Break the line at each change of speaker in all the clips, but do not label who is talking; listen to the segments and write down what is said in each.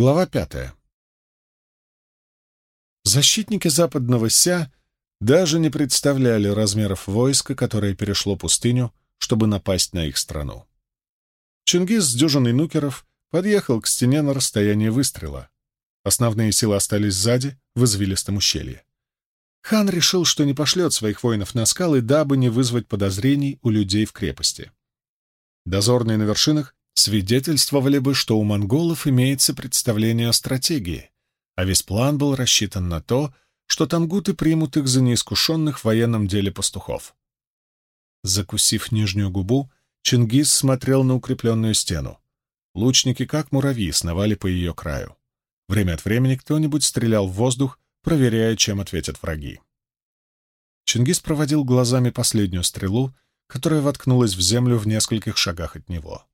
Глава пятая. Защитники западного Ся даже не представляли размеров войска, которое перешло пустыню, чтобы напасть на их страну. Чингис с дюжиной нукеров подъехал к стене на расстоянии выстрела. Основные силы остались сзади, в извилистом ущелье. Хан решил, что не пошлет своих воинов на скалы, дабы не вызвать подозрений у людей в крепости. Дозорные на вершинах свидетельствовали бы, что у монголов имеется представление о стратегии, а весь план был рассчитан на то, что тангуты примут их за неискушенных в военном деле пастухов. Закусив нижнюю губу, Чингис смотрел на укрепленную стену. Лучники, как муравьи, сновали по ее краю. Время от времени кто-нибудь стрелял в воздух, проверяя, чем ответят враги. Чингис проводил глазами последнюю стрелу, которая воткнулась в землю в нескольких шагах от него.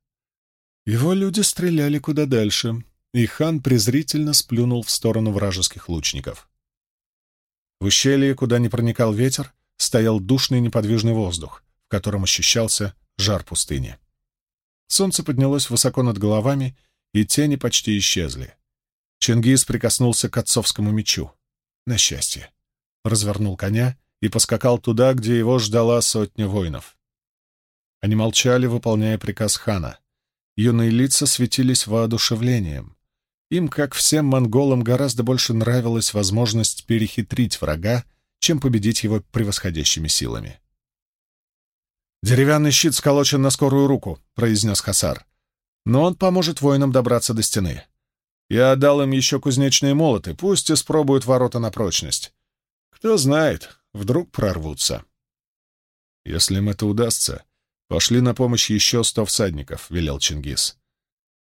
Его люди стреляли куда дальше, и хан презрительно сплюнул в сторону вражеских лучников. В ущелье, куда не проникал ветер, стоял душный неподвижный воздух, в котором ощущался жар пустыни. Солнце поднялось высоко над головами, и тени почти исчезли. Чингис прикоснулся к отцовскому мечу. На счастье. Развернул коня и поскакал туда, где его ждала сотня воинов. Они молчали, выполняя приказ хана. Юные лица светились воодушевлением. Им, как всем монголам, гораздо больше нравилась возможность перехитрить врага, чем победить его превосходящими силами. «Деревянный щит сколочен на скорую руку», — произнес Хасар. «Но он поможет воинам добраться до стены. Я отдал им еще кузнечные молоты, пусть испробуют ворота на прочность. Кто знает, вдруг прорвутся. Если им это удастся, пошли на помощь еще сто всадников, — велел Чингис.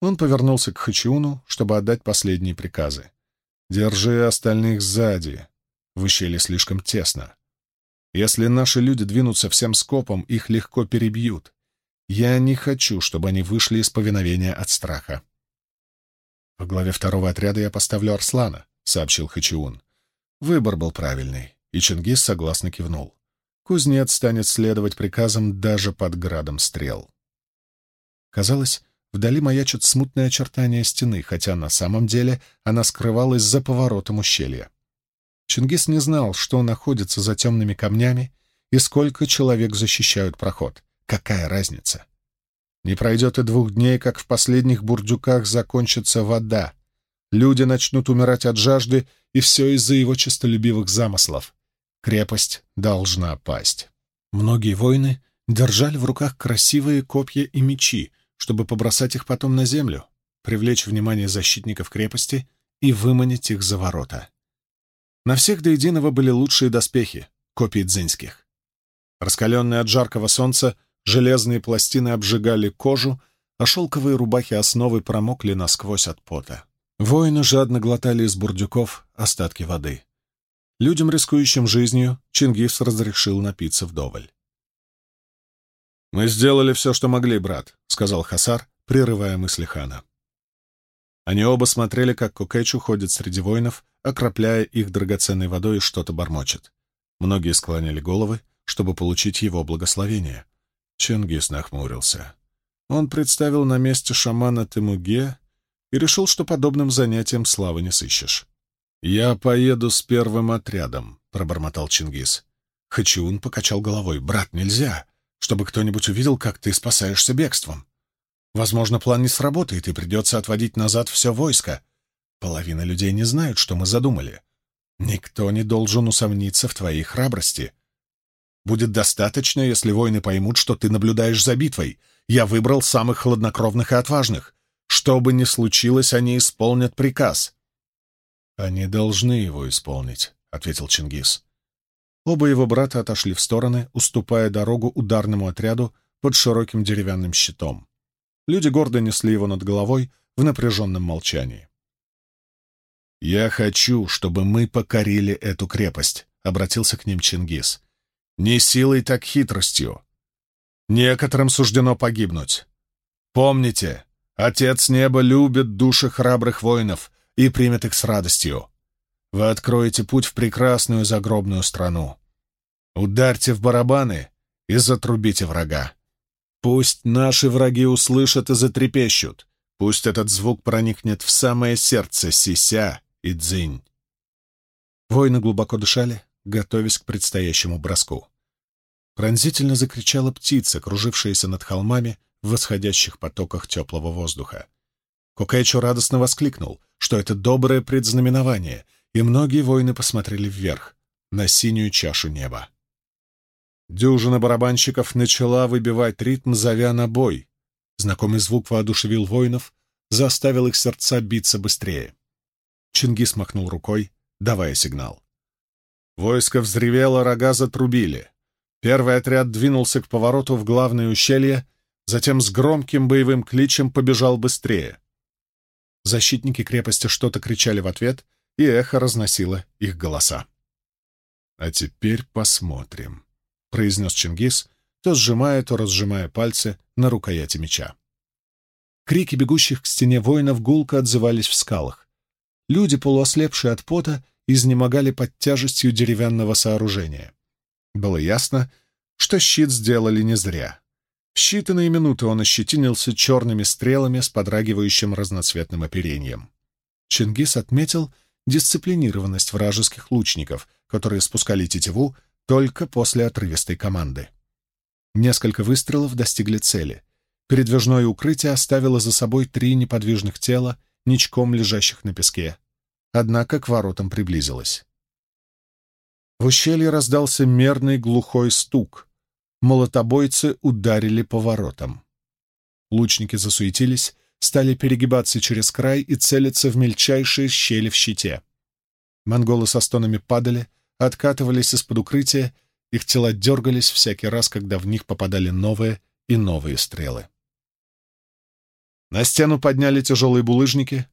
Он повернулся к Хачиуну, чтобы отдать последние приказы. «Держи остальных сзади. В ущелье слишком тесно. Если наши люди двинутся всем скопом, их легко перебьют. Я не хочу, чтобы они вышли из повиновения от страха». «Во главе второго отряда я поставлю Арслана», — сообщил Хачиун. Выбор был правильный, и Чингис согласно кивнул. Кузнец станет следовать приказам даже под градом стрел. Казалось, вдали маячат смутные очертания стены, хотя на самом деле она скрывалась за поворотом ущелья. Чингис не знал, что находится за темными камнями и сколько человек защищают проход. Какая разница? Не пройдет и двух дней, как в последних бурдюках закончится вода. Люди начнут умирать от жажды, и все из-за его честолюбивых замыслов. Крепость должна пасть. Многие воины держали в руках красивые копья и мечи, чтобы побросать их потом на землю, привлечь внимание защитников крепости и выманить их за ворота. На всех до единого были лучшие доспехи, копии дзинских. Раскаленные от жаркого солнца, Железные пластины обжигали кожу, а шелковые рубахи основы промокли насквозь от пота. Воины жадно глотали из бурдюков остатки воды. Людям, рискующим жизнью, Чингис разрешил напиться вдоволь. «Мы сделали все, что могли, брат», — сказал Хасар, прерывая мысли хана. Они оба смотрели, как Кукэч уходит среди воинов, окропляя их драгоценной водой и что-то бормочет. Многие склоняли головы, чтобы получить его благословение. Чингис нахмурился. Он представил на месте шамана Темуге и решил, что подобным занятием славы не сыщешь. «Я поеду с первым отрядом», — пробормотал Чингис. Хачиун покачал головой. «Брат, нельзя, чтобы кто-нибудь увидел, как ты спасаешься бегством. Возможно, план не сработает, и придется отводить назад все войско. Половина людей не знают, что мы задумали. Никто не должен усомниться в твоей храбрости. Будет достаточно, если воины поймут, что ты наблюдаешь за битвой. Я выбрал самых хладнокровных и отважных. Что бы ни случилось, они исполнят приказ». «Они должны его исполнить», — ответил Чингис. Оба его брата отошли в стороны, уступая дорогу ударному отряду под широким деревянным щитом. Люди гордо несли его над головой в напряженном молчании. «Я хочу, чтобы мы покорили эту крепость», — обратился к ним Чингис. Не силой, так хитростью. Некоторым суждено погибнуть. Помните, Отец Неба любит души храбрых воинов и примет их с радостью. Вы откроете путь в прекрасную загробную страну. Ударьте в барабаны и затрубите врага. Пусть наши враги услышат и затрепещут. Пусть этот звук проникнет в самое сердце Сися и Цзинь.
Воины глубоко дышали, готовясь к предстоящему броску. Пронзительно закричала птица, кружившаяся над холмами в восходящих потоках теплого воздуха. Кокэчо радостно воскликнул, что это доброе предзнаменование, и многие воины посмотрели вверх, на синюю чашу неба. Дюжина барабанщиков начала выбивать ритм, зовя на бой. Знакомый звук воодушевил воинов, заставил их сердца биться быстрее. Чингис махнул рукой, давая сигнал. Войско взревело, рога затрубили. Первый отряд двинулся к повороту в главное ущелье, затем с громким боевым кличем побежал быстрее. Защитники крепости что-то кричали в ответ, и эхо разносило их голоса.
«А теперь посмотрим», — произнес Чингис, то сжимая, то разжимая пальцы на рукояти меча.
Крики бегущих к стене воинов гулко отзывались в скалах. Люди, полуослепшие от пота, изнемогали под тяжестью деревянного сооружения. Было ясно, что щит сделали не зря. Считанные минуты он ощетинился черными стрелами с подрагивающим разноцветным оперением. Чингис отметил дисциплинированность вражеских лучников, которые спускали тетиву только после отрывистой команды. Несколько выстрелов достигли цели. Передвижное укрытие оставило за собой три неподвижных тела, ничком лежащих на песке. Однако к воротам приблизилось. В ущелье раздался мерный глухой стук. Молотобойцы ударили по воротам. Лучники засуетились, стали перегибаться через край и целиться в мельчайшие щели в щите. Монголы со стонами падали, откатывались из-под укрытия, их тела дергались всякий раз, когда в них попадали новые и новые стрелы. На стену подняли тяжелые булыжники.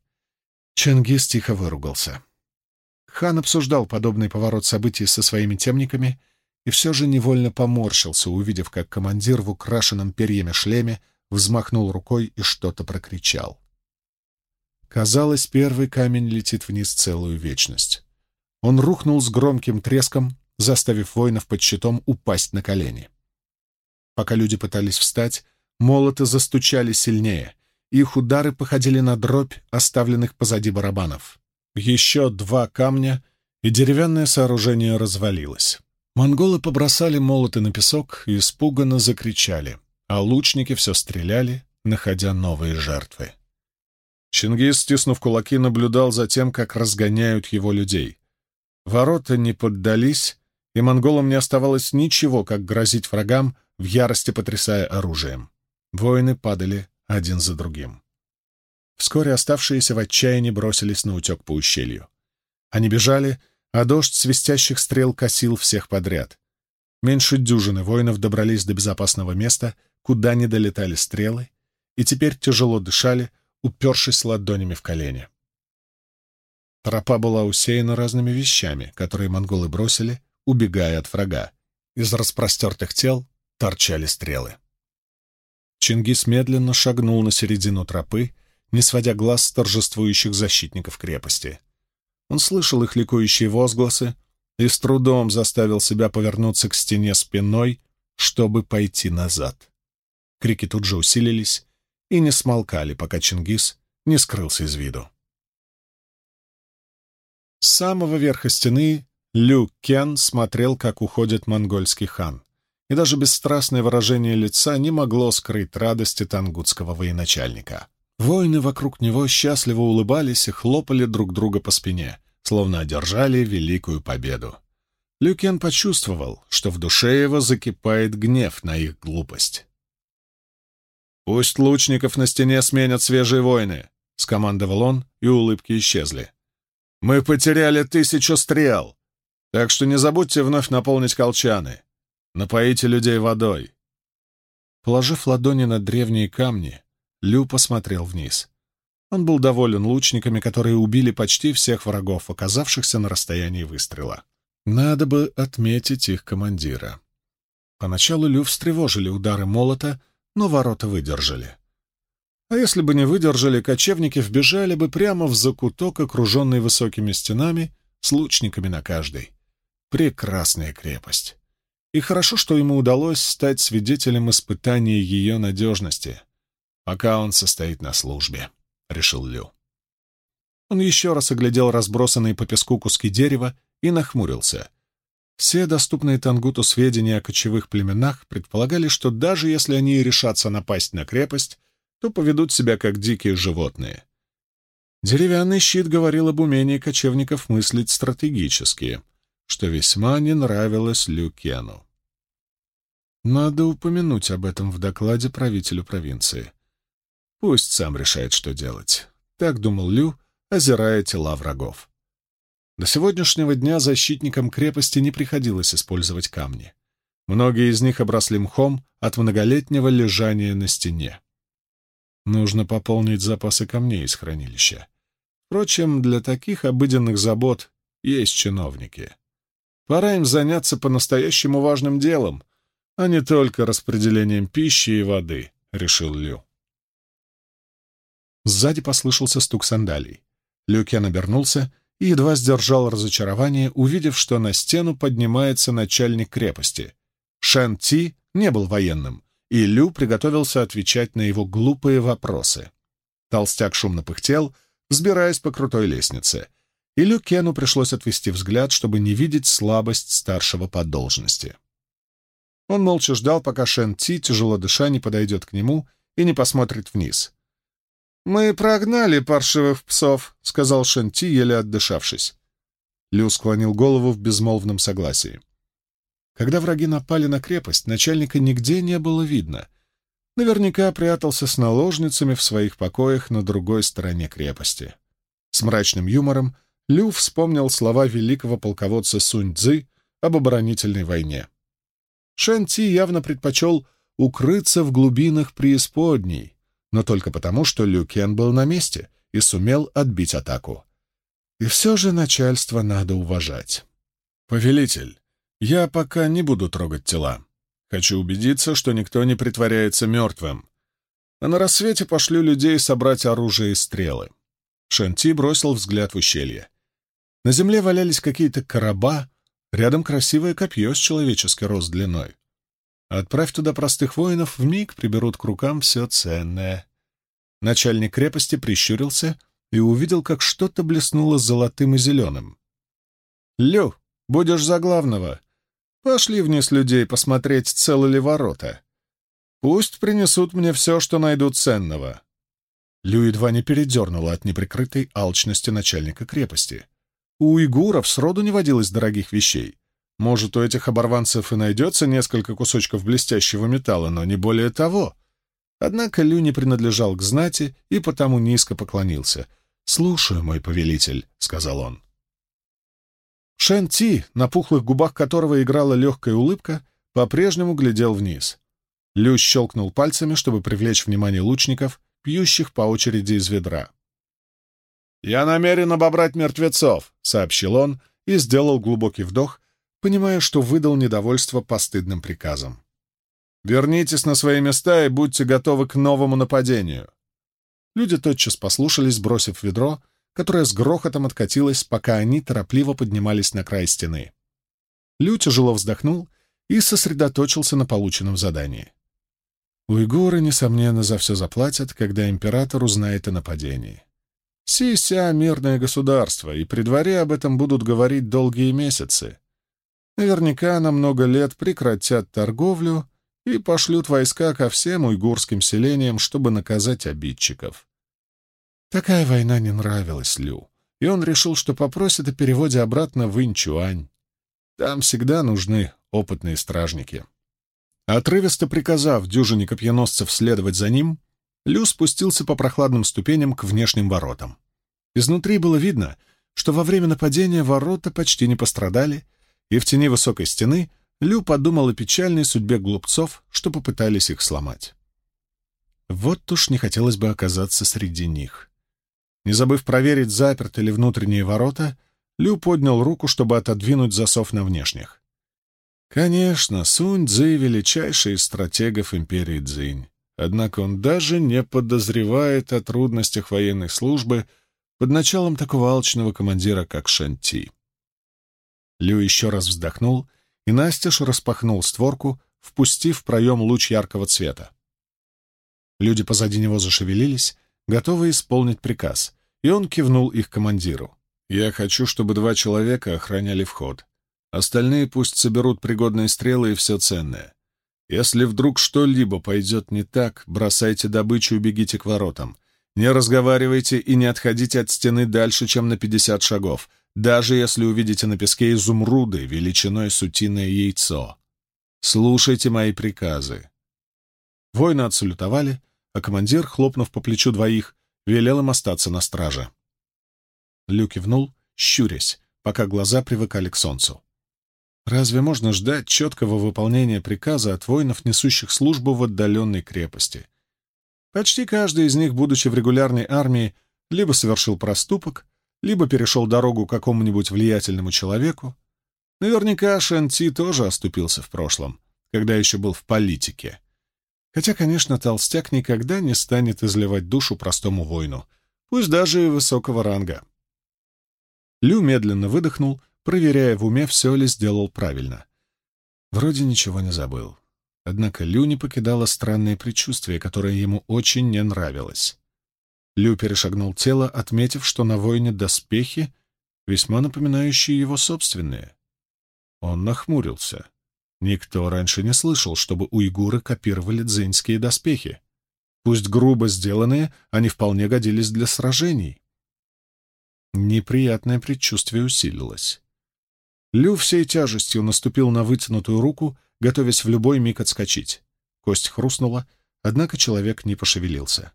Чингис тихо выругался. Хан обсуждал подобный поворот событий со своими темниками и все же невольно поморщился, увидев, как командир в украшенном перьями шлеме взмахнул рукой и что-то прокричал. Казалось, первый камень летит вниз целую вечность. Он рухнул с громким треском, заставив воинов под щитом упасть на колени. Пока люди пытались встать, молоты застучали сильнее, их удары походили на дробь оставленных позади барабанов. Еще два камня, и деревянное сооружение развалилось. Монголы побросали молоты на песок и испуганно закричали, а лучники все стреляли, находя новые жертвы. Чингис, стиснув кулаки, наблюдал за тем, как разгоняют его людей. Ворота не поддались, и монголам не оставалось ничего, как грозить врагам, в ярости потрясая оружием. Воины падали один за другим. Вскоре оставшиеся в отчаянии бросились на утек по ущелью. Они бежали, а дождь свистящих стрел косил всех подряд. Меньше дюжины воинов добрались до безопасного места, куда не долетали стрелы, и теперь тяжело дышали, упершись ладонями в колени. Тропа была усеяна разными вещами, которые монголы бросили, убегая от врага. Из распростертых тел торчали стрелы. Чингис медленно шагнул на середину тропы, не сводя глаз с торжествующих защитников крепости. Он слышал их ликующие возгласы и с трудом заставил себя повернуться к стене спиной, чтобы пойти назад. Крики тут же усилились и не смолкали, пока Чингис не скрылся из виду. С самого верха стены Лю Кен смотрел, как уходит монгольский хан, и даже бесстрастное выражение лица не могло скрыть радости тангутского военачальника. Воины вокруг него счастливо улыбались и хлопали друг друга по спине, словно одержали великую победу. Люкен почувствовал, что в душе его закипает гнев на их глупость. «Пусть лучников на стене сменят свежие воины», — скомандовал он, и улыбки исчезли. Мы потеряли тысячу стрел, так что не забудьте вновь наполнить колчаны. Напоите людей водой. Положив ладони на древние камни, Лю посмотрел вниз. Он был доволен лучниками, которые убили почти всех врагов, оказавшихся на расстоянии выстрела. Надо бы отметить их командира. Поначалу Лю встревожили удары молота, но ворота выдержали. А если бы не выдержали, кочевники вбежали бы прямо в закуток, окруженный высокими стенами, с лучниками на каждой. Прекрасная крепость. И хорошо, что ему удалось стать свидетелем испытания ее надежности.
пока он состоит на службе», — решил Лю.
Он еще раз оглядел разбросанные по песку куски дерева и нахмурился. Все доступные Тангуту сведения о кочевых племенах предполагали, что даже если они решатся напасть на крепость, то поведут себя как дикие животные. Деревянный щит говорил об умении кочевников мыслить стратегически, что весьма не нравилось Люкену. Надо упомянуть об этом в докладе правителю провинции. Пусть сам решает, что делать. Так думал Лю, озирая тела врагов. До сегодняшнего дня защитникам крепости не приходилось использовать камни. Многие из них обросли мхом от многолетнего лежания на стене. Нужно пополнить запасы камней из хранилища. Впрочем, для таких обыденных забот есть чиновники. Пора им заняться по-настоящему важным делом, а не только распределением пищи и воды, — решил Лю. Сзади послышался стук сандалий. Люкен обернулся и едва сдержал разочарование, увидев, что на стену поднимается начальник крепости. Шэн Ти не был военным, и Лю приготовился отвечать на его глупые вопросы. Толстяк шумно пыхтел, взбираясь по крутой лестнице, и Лю Кену пришлось отвести взгляд, чтобы не видеть слабость старшего по должности. Он молча ждал, пока Шэн Ти, тяжело дыша, не подойдет к нему и не посмотрит вниз. «Мы прогнали паршивых псов», — сказал Шэн Ти, еле отдышавшись. Лю склонил голову в безмолвном согласии. Когда враги напали на крепость, начальника нигде не было видно. Наверняка прятался с наложницами в своих покоях на другой стороне крепости. С мрачным юмором Лю вспомнил слова великого полководца Сунь Цзы об оборонительной войне. Шэн Ти явно предпочел укрыться в глубинах преисподней, но только потому, что Лю Кен был на месте и сумел отбить атаку. И все же начальство надо уважать. «Повелитель, я пока не буду трогать тела. Хочу убедиться, что никто не притворяется мертвым. А на рассвете пошлю людей собрать оружие и стрелы». Шенти бросил взгляд в ущелье. На земле валялись какие-то короба, Рядом красивое копье с человеческий рост длиной. Отправь туда простых воинов, вмиг приберут к рукам все ценное. Начальник крепости прищурился и увидел, как что-то блеснуло золотым и зеленым. «Лю, будешь за главного. Пошли вниз людей посмотреть, целы ли ворота. Пусть принесут мне все, что найдут ценного». Лю едва не передернула от неприкрытой алчности начальника крепости. У уйгуров сроду не водилось дорогих вещей. Может, у этих оборванцев и найдется несколько кусочков блестящего металла, но не более того. Однако Лю не принадлежал к знати и потому низко поклонился. «Слушаю, мой повелитель», — сказал он. Шэн Ти, на пухлых губах которого играла легкая улыбка, по-прежнему глядел вниз. Лю щелкнул пальцами, чтобы привлечь внимание лучников, пьющих по очереди из ведра. «Я намерен обобрать мертвецов», — сообщил он и сделал глубокий вдох, понимая, что выдал недовольство постыдным приказом. «Вернитесь на свои места и будьте готовы к новому нападению». Люди тотчас послушались, бросив ведро, которое с грохотом откатилось, пока они торопливо поднимались на край стены. Лю тяжело вздохнул и сосредоточился на полученном задании. Уйгуры, несомненно, за все заплатят, когда император узнает о нападении. Сися — мирное государство, и при дворе об этом будут говорить долгие месяцы. Наверняка на много лет прекратят торговлю и пошлют войска ко всем уйгурским селениям, чтобы наказать обидчиков. Такая война не нравилась Лю, и он решил, что попросит о переводе обратно в Инчуань. Там всегда нужны опытные стражники. Отрывисто приказав дюжине копьеносцев следовать за ним, Лю спустился по прохладным ступеням к внешним воротам. Изнутри было видно, что во время нападения ворота почти не пострадали, и в тени высокой стены Лю подумал о печальной судьбе глупцов, что попытались их сломать. Вот уж не хотелось бы оказаться среди них. Не забыв проверить, заперты ли внутренние ворота, Лю поднял руку, чтобы отодвинуть засов на внешних. Конечно, Сунь Цзы — величайший из стратегов империи Цзинь. Однако он даже не подозревает о трудностях военной службы под началом такого алчного командира, как Шанти. Лю еще раз вздохнул и настежь распахнул створку, впустив в проем луч яркого цвета. Люди позади него зашевелились, готовые исполнить приказ, и он кивнул их командиру. «Я хочу, чтобы два человека охраняли вход. Остальные пусть соберут пригодные стрелы и все ценное. Если вдруг что-либо пойдет не так, бросайте добычу и бегите к воротам. Не разговаривайте и не отходите от стены дальше, чем на пятьдесят шагов, даже если увидите на песке изумруды величиной с утиное яйцо. Слушайте мои приказы. Воины отсалютовали, а командир, хлопнув по плечу двоих, велел им остаться на страже. Лю кивнул, щурясь, пока глаза привыкали к солнцу. Разве можно ждать четкого выполнения приказа от воинов, несущих службу в отдаленной крепости? Почти каждый из них, будучи в регулярной армии, либо совершил проступок, либо перешел дорогу какому-нибудь влиятельному человеку. Наверняка Шанти тоже оступился в прошлом, когда еще был в политике. Хотя, конечно, толстяк никогда не станет изливать душу простому воину, пусть даже и высокого ранга. Лю медленно выдохнул, проверяя в уме, все ли сделал правильно. Вроде ничего не забыл. Однако Лю не покидало странное предчувствие, которое ему очень не нравилось. Лю перешагнул тело, отметив, что на воине доспехи, весьма напоминающие его собственные. Он нахмурился. Никто раньше не слышал, чтобы уйгуры копировали дзиньские доспехи. Пусть грубо сделанные, они вполне годились для сражений. Неприятное предчувствие усилилось. Лю всей тяжестью наступил на вытянутую руку, готовясь в любой миг отскочить. Кость хрустнула, однако человек не пошевелился.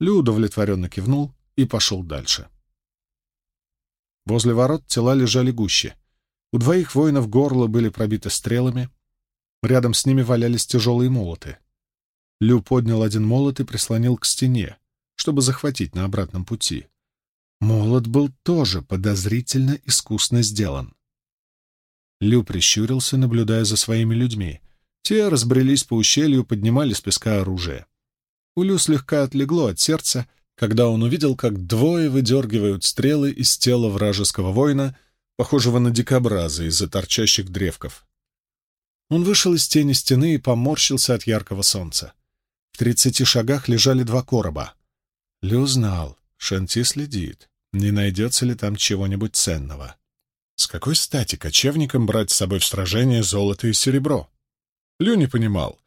Лю удовлетворенно кивнул и пошел дальше. Возле ворот тела лежали гуще. У двоих воинов горло были пробиты стрелами, Рядом с ними валялись тяжелые молоты. Лю поднял один молот и прислонил к стене, чтобы захватить на обратном пути. Молот был тоже подозрительно искусно сделан. Лю прищурился, наблюдая за своими людьми. Те разбрелись по ущелью, поднимали с песка оружие. У Лю слегка отлегло от сердца, когда он увидел, как двое выдергивают стрелы из тела вражеского воина, похожего на дикобраза из-за торчащих древков. Он вышел из тени стены и поморщился от яркого солнца. В тридцати шагах лежали два короба. Лю знал, Шанти следит, не найдется ли там чего-нибудь ценного. С какой стати кочевникам брать с собой в сражение золото и серебро? Лю не понимал,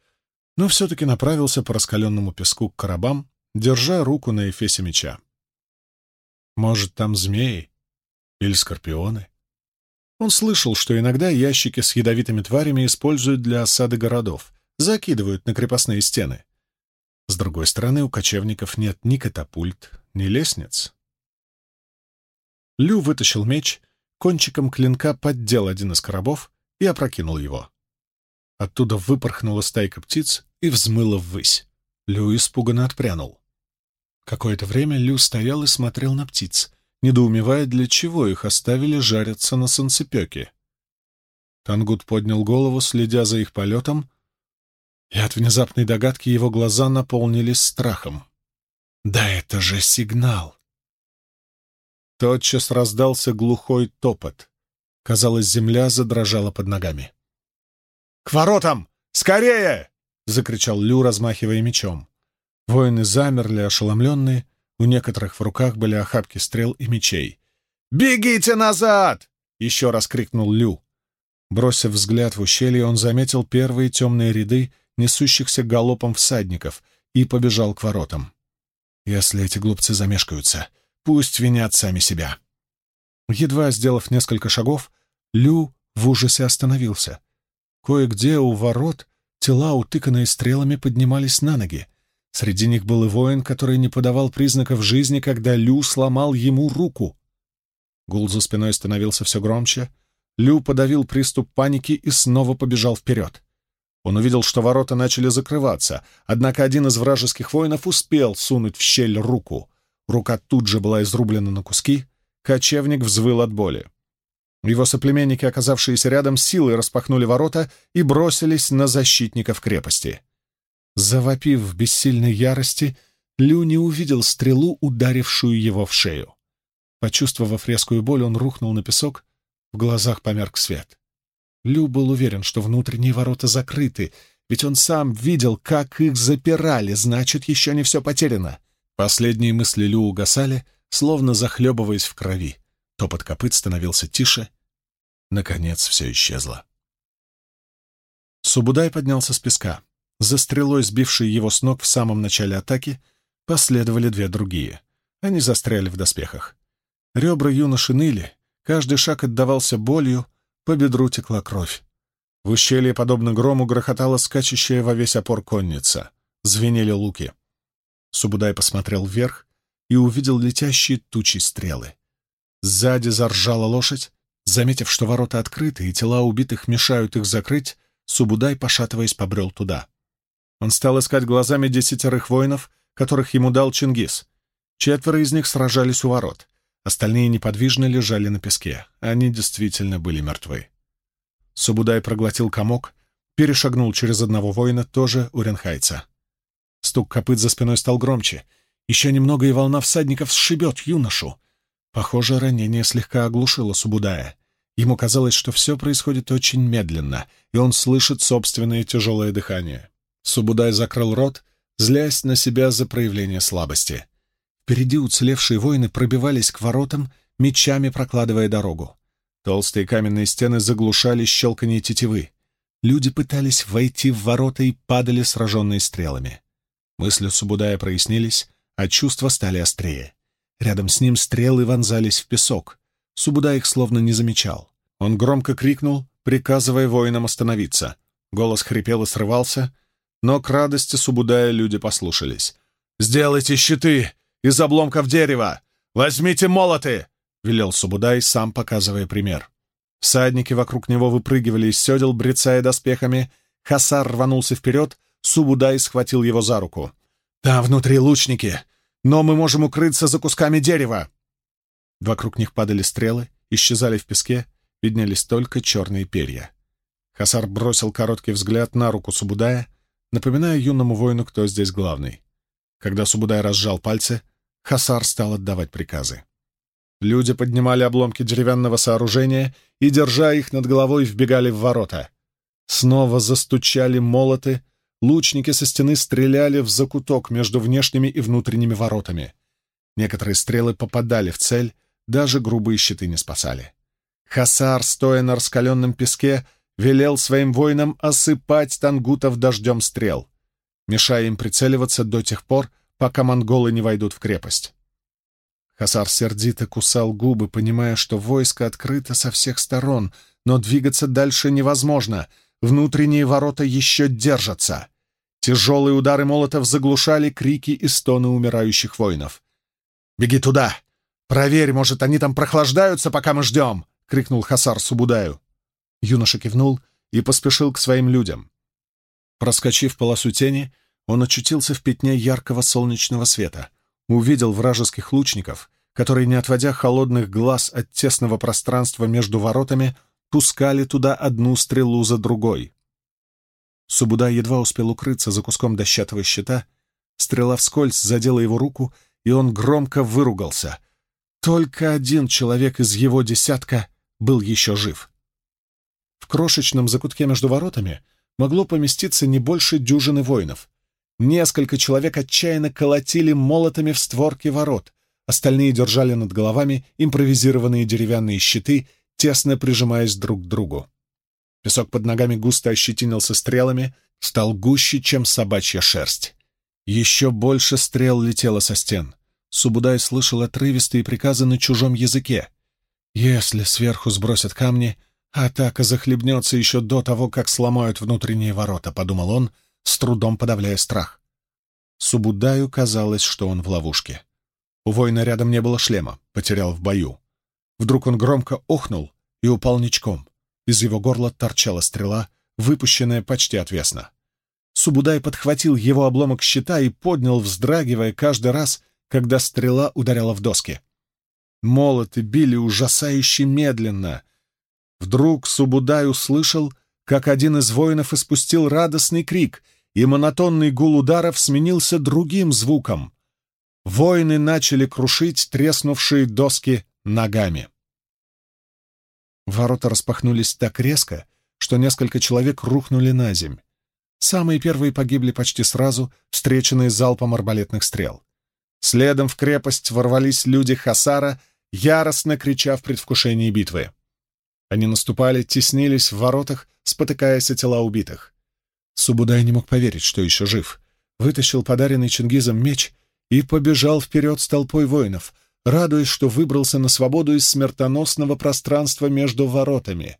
но все-таки направился по раскаленному песку к коробам, держа руку на эфесе меча. Может, там змеи или скорпионы? Он слышал, что иногда ящики с ядовитыми тварями используют для осады городов, закидывают на крепостные стены. С другой стороны, у кочевников нет ни катапульт, ни лестниц. Лю вытащил меч, кончиком клинка поддел один из коробов и опрокинул его. Оттуда выпорхнула стайка птиц и взмыла ввысь. Лю испуганно отпрянул. Какое-то время Лю стоял и смотрел на птиц, недоумевая, для чего их оставили жариться на солнцепеке. Тангут поднял голову, следя за их полетом, и от внезапной догадки его глаза наполнились страхом. «Да это же сигнал!» Тотчас раздался глухой топот. Казалось, земля задрожала под ногами. «К воротам! Скорее!» — закричал Лю, размахивая мечом. Воины замерли, ошеломленные, у некоторых в руках были охапки стрел и мечей. «Бегите назад!» — еще раз крикнул Лю. Бросив взгляд в ущелье, он заметил первые темные ряды несущихся галопом всадников и побежал к воротам. «Если эти глупцы замешкаются, пусть винят сами себя». Едва сделав несколько шагов, Лю в ужасе остановился. Кое-где у ворот тела, утыканные стрелами, поднимались на ноги. Среди них был и воин, который не подавал признаков жизни, когда Лю сломал ему руку. Гул за спиной становился все громче. Лю подавил приступ паники и снова побежал вперед. Он увидел, что ворота начали закрываться, однако один из вражеских воинов успел сунуть в щель руку. Рука тут же была изрублена на куски, кочевник взвыл от боли. Его соплеменники, оказавшиеся рядом, силой распахнули ворота и бросились на защитников крепости. Завопив в бессильной ярости, Лю не увидел стрелу, ударившую его в шею. Почувствовав резкую боль, он рухнул на песок, в глазах померк свет. Лю был уверен, что внутренние ворота закрыты, Ведь он сам видел, как их запирали, значит, еще не все потеряно. Последние мысли Лю угасали, словно захлебываясь в крови. Топот копыт становился тише. Наконец все исчезло. Субудай поднялся с песка. За стрелой, сбившей его с ног в самом начале атаки, последовали две другие. Они застряли в доспехах. Ребра юноши ныли, каждый шаг отдавался болью, по бедру текла кровь. В ущелье, подобно грому, грохотала скачущая во весь опор конница. Звенели луки. Субудай посмотрел вверх и увидел летящие тучи стрелы. Сзади заржала лошадь. Заметив, что ворота открыты и тела убитых мешают их закрыть, Субудай, пошатываясь, побрел туда. Он стал искать глазами десятерых воинов, которых ему дал Чингис. Четверо из них сражались у ворот. Остальные неподвижно лежали на песке. Они действительно были мертвы. Субудай проглотил комок, перешагнул через одного воина, тоже уренхайца. Стук копыт за спиной стал громче. Еще немного, и волна всадников сшибет юношу. Похоже, ранение слегка оглушило Субудая. Ему казалось, что все происходит очень медленно, и он слышит собственное тяжелое дыхание. Субудай закрыл рот, злясь на себя за проявление слабости. Впереди уцелевшие воины пробивались к воротам, мечами прокладывая дорогу. Толстые каменные стены заглушали щелканье тетивы. Люди пытались войти в ворота и падали, сраженные стрелами. Мысли Субудая прояснились, а чувства стали острее. Рядом с ним стрелы вонзались в песок. Субудай их словно не замечал. Он громко крикнул, приказывая воинам остановиться. Голос хрипел и срывался, но к радости Субудая люди послушались. «Сделайте щиты! из обломков дерева! Возьмите молоты!» — велел Субудай, сам показывая пример. Всадники вокруг него выпрыгивали из седел, брецая доспехами. Хасар рванулся вперед, Субудай схватил его за руку. «Там внутри лучники, но мы можем укрыться за кусками дерева!» Вокруг них падали стрелы, исчезали в песке, виднелись только черные перья. Хасар бросил короткий взгляд на руку Субудая, напоминая юному воину, кто здесь главный. Когда Субудай разжал пальцы, Хасар стал отдавать приказы. Люди поднимали обломки деревянного сооружения и, держа их над головой, вбегали в ворота. Снова застучали молоты, лучники со стены стреляли в закуток между внешними и внутренними воротами. Некоторые стрелы попадали в цель, даже грубые щиты не спасали. Хасар, стоя на раскаленном песке, велел своим воинам осыпать тангутов дождем стрел мешая им прицеливаться до тех пор, пока монголы не войдут в крепость. Хасар сердито кусал губы, понимая, что войско открыто со всех сторон, но двигаться дальше невозможно, внутренние ворота еще держатся. Тяжелые удары молотов заглушали крики и стоны умирающих воинов. «Беги туда! Проверь, может, они там прохлаждаются, пока мы ждем!» — крикнул Хасар Субудаю. Юноша кивнул и поспешил к своим людям. Проскочив полосу тени, он очутился в пятне яркого солнечного света, увидел вражеских лучников, которые, не отводя холодных глаз от тесного пространства между воротами, пускали туда одну стрелу за другой. Субуда едва успел укрыться за куском дощатого щита, стрела вскользь задела его руку, и он громко выругался. Только один человек из его десятка был еще жив. В крошечном закутке между воротами — могло поместиться не больше дюжины воинов. Несколько человек отчаянно колотили молотами в створки ворот, остальные держали над головами импровизированные деревянные щиты, тесно прижимаясь друг к другу. Песок под ногами густо ощетинился стрелами, стал гуще, чем собачья шерсть. Еще больше стрел летело со стен. Субудай слышал отрывистые приказы на чужом языке. «Если сверху сбросят камни, «Атака захлебнется еще до того, как сломают внутренние ворота», — подумал он, с трудом подавляя страх. Субудаю казалось, что он в ловушке. У воина рядом не было шлема, потерял в бою. Вдруг он громко охнул и упал ничком. Из его горла торчала стрела, выпущенная почти отвесно. Субудай подхватил его обломок щита и поднял, вздрагивая каждый раз, когда стрела ударяла в доски. Молоты били ужасающе медленно, Вдруг Субудай услышал, как один из воинов испустил радостный крик, и монотонный гул ударов сменился другим звуком. Воины начали крушить треснувшие доски ногами. Ворота распахнулись так резко, что несколько человек рухнули на земь. Самые первые погибли почти сразу, встреченные залпом арбалетных стрел. Следом в крепость ворвались люди Хасара, яростно крича в предвкушении битвы. Они наступали, теснились в воротах, спотыкаясь о тела убитых. Субудай не мог поверить, что еще жив. Вытащил подаренный Чингизом меч и побежал вперед с толпой воинов, радуясь, что выбрался на свободу из смертоносного пространства между воротами.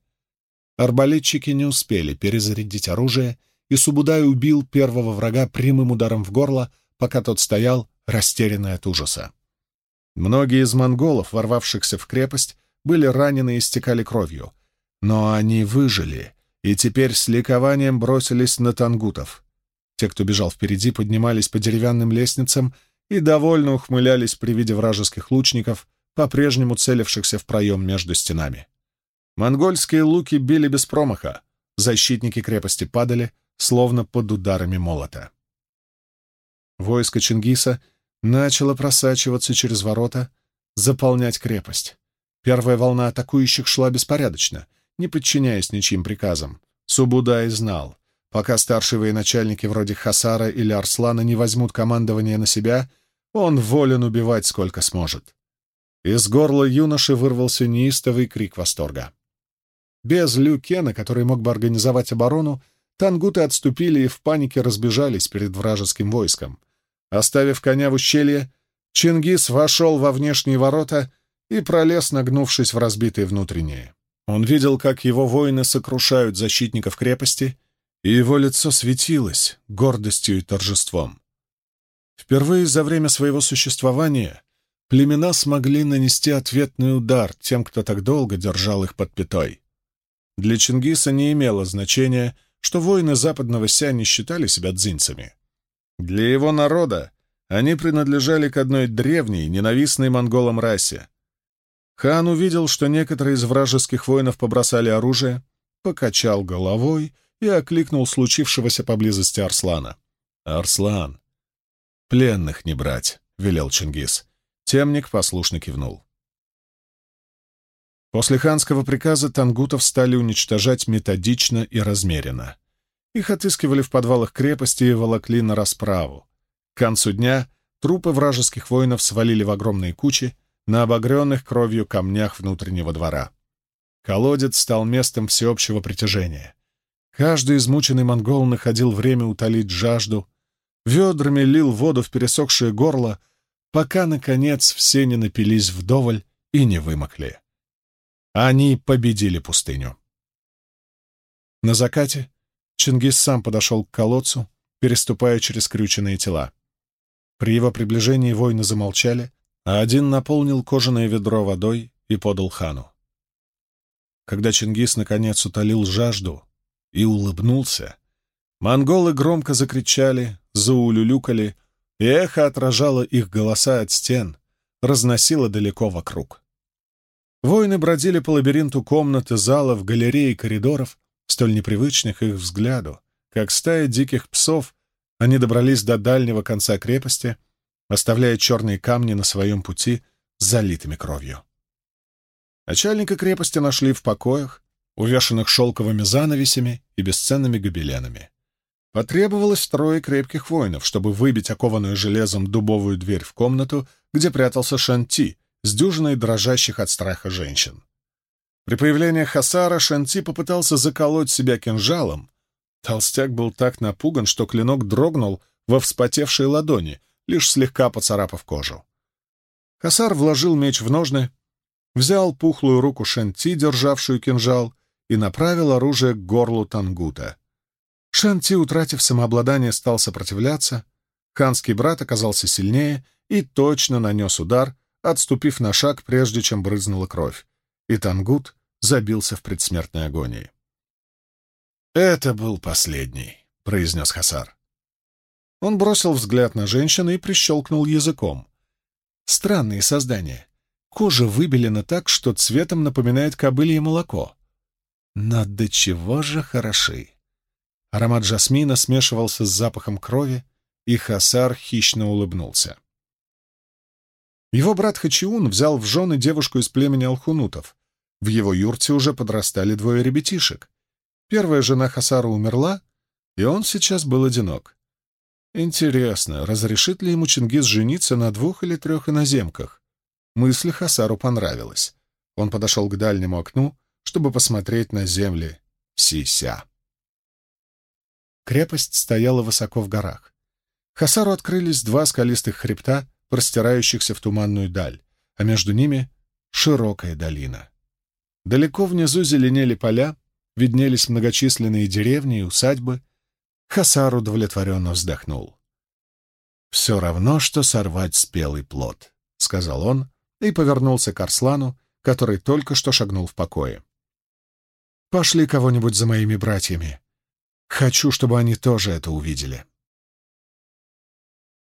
Арбалетчики не успели перезарядить оружие, и Субудай убил первого врага прямым ударом в горло, пока тот стоял, растерянный от ужаса. Многие из монголов, ворвавшихся в крепость, были ранены и истекали кровью. Но они выжили и теперь с ликованием бросились на тангутов. Те, кто бежал впереди, поднимались по деревянным лестницам и довольно ухмылялись при виде вражеских лучников, по-прежнему целившихся в проем между стенами. Монгольские луки били без промаха, защитники крепости падали, словно под ударами молота. Войско Чингиса начало просачиваться через ворота, заполнять крепость. Первая волна атакующих шла беспорядочно, не подчиняясь ничьим приказам. Субудай знал, пока старшие военачальники вроде Хасара или Арслана не возьмут командование на себя, он волен убивать сколько сможет. Из горла юноши вырвался неистовый крик восторга. Без Лю Кена, который мог бы организовать оборону, тангуты отступили и в панике разбежались перед вражеским войском. Оставив коня в ущелье, Чингис вошел во внешние ворота и пролез, нагнувшись в разбитые внутренние. Он видел, как его воины сокрушают защитников крепости, и его лицо светилось гордостью и торжеством. Впервые за время своего существования племена смогли нанести ответный удар тем, кто так долго держал их под пятой. Для Чингиса не имело значения, что воины западного Ся не считали себя дзинцами. Для его народа они принадлежали к одной древней, ненавистной монголам расе. Хан увидел, что некоторые из вражеских воинов побросали оружие, покачал головой и окликнул случившегося поблизости Арслана. «Арслан!» «Пленных не брать», — велел Чингис. Темник послушно кивнул. После ханского приказа тангутов стали уничтожать методично и размеренно. Их отыскивали в подвалах крепости и волокли на расправу. К концу дня трупы вражеских воинов свалили в огромные кучи на обогренных кровью камнях внутреннего двора. Колодец стал местом всеобщего притяжения. Каждый измученный монгол находил время утолить жажду, ведрами лил воду в пересохшее горло, пока, наконец, все не напились вдоволь и не вымокли. Они победили пустыню. На закате Чингис сам подошел к колодцу, переступая через крюченные тела. При его приближении воины замолчали, а один наполнил кожаное ведро водой и подал хану. Когда Чингис наконец утолил жажду и улыбнулся, монголы громко закричали, заулюлюкали, и эхо отражало их голоса от стен, разносило далеко вокруг. Воины бродили по лабиринту комнат и залов, галерей и коридоров, столь непривычных их взгляду. Как стая диких псов, они добрались до дальнего конца крепости, оставляя черные камни на своем пути залитыми кровью. Начальника крепости нашли в покоях, увешанных шелковыми занавесями и бесценными гобеленами. Потребовалось трое крепких воинов, чтобы выбить окованную железом дубовую дверь в комнату, где прятался Шанти с дюжиной дрожащих от страха женщин. При появлении Хасара Шанти попытался заколоть себя кинжалом. Толстяк был так напуган, что клинок дрогнул во вспотевшей ладони, лишь слегка поцарапав кожу. Хасар вложил меч в ножны, взял пухлую руку Шанти, державшую кинжал, и направил оружие к горлу Тангута. Шанти, утратив самообладание, стал сопротивляться. Ханский брат оказался сильнее и точно нанес удар, отступив на шаг, прежде чем брызнула кровь. И Тангут забился в предсмертной агонии. «Это был последний», — произнес Хасар. Он бросил взгляд на женщину и прищелкнул языком. Странные создания. Кожа выбелена так, что цветом напоминает кобылье молоко. Но до чего же хороши! Аромат жасмина смешивался с запахом крови, и Хасар хищно улыбнулся. Его брат Хачиун взял в жены девушку из племени алхунутов, в его юрте уже подрастали двое ребятишек. Первая жена Хасара умерла, и он сейчас был одинок. Интересно, разрешит ли ему Чингис жениться на двух или трех иноземках? Мысль Хасару понравилась. Он подошел к дальнему окну, чтобы посмотреть на земли Сися. Крепость стояла высоко в горах. Хасару открылись два скалистых хребта, простирающихся в туманную даль, а между ними — широкая долина. Далеко внизу зеленели поля, виднелись многочисленные деревни и усадьбы. Хасар удовлетворенно вздохнул. «Все равно, что сорвать спелый плод», — сказал он и повернулся к Арслану, который только что шагнул в покое. «Пошли кого-нибудь за моими братьями. Хочу, чтобы они тоже это увидели».